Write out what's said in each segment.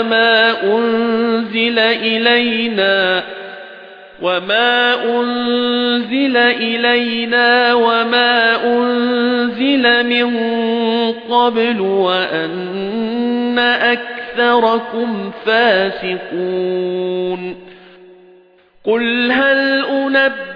وَمَا أُنزِلَ إِلَيْنَا وَمَا أُنزِلَ إِلَيْنَا وَمَا أُنزِلَ مِن قَبْلُ وَأَنَّ أَكْثَرَكُمْ فَاسِقُونَ قُلْ هَلْ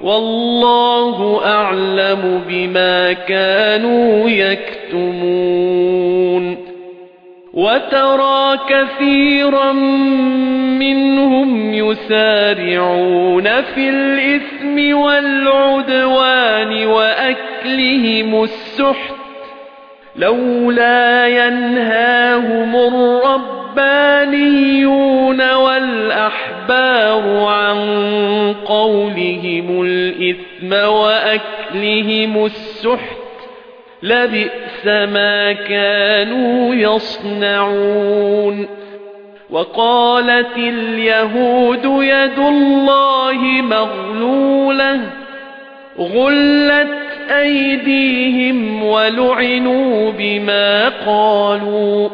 وَاللَّهُ أَعْلَمُ بِمَا كَانُوا يَكْتُمُونَ. وَتَرَى كَثِيرًا مِنْهُمْ يُسَارِعُونَ فِي الْإِثْمِ وَالْعُدْوَانِ وَأَكْلِهِمُ السُّحْتَ. لَوْلَا يَنْهَاهُمُ الرَّبَّانِيُّونَ وَالْأَحْبَارُ عَن قَوْلِهِمُ الْإِثْمَ وَأَكْلِهِمُ السُّحْتَ لَبِئْسَ مَا كَانُوا يَصْنَعُونَ. وَقَالَتِ الْيَهُودُ يَدُ اللَّهِ مَغْلُولَةٌ غُلَّتْ أَيْدِيهِمْ وَلُعِنُوا بِمَا قَالُوا.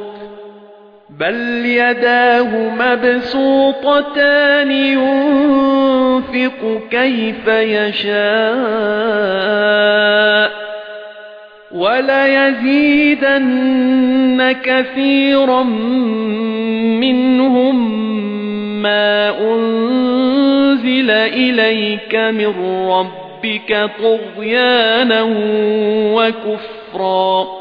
بَلْ يَدَاهُ مَبْسُوطَتَانِ يُنفِقُ كَيْفَ يَشَاءُ وَلَيَزِيدَنَّ كَثِيرًا مِنْهُمْ مَا أُنْزِلَ إِلَيْكَ مِنْ رَبِّكَ طُغْيَانًا وَكُفْرًا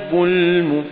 الْمُفْسِدِينَ.